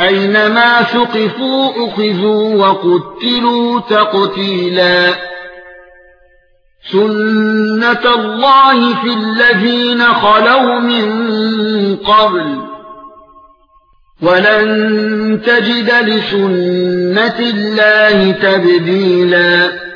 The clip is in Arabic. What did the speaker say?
أينما ثقفوا أخذوا وقتلوا تقتيلا. سنة الله في الذين خلوا من قبل. ولن تجد لسنة الله تبديلا.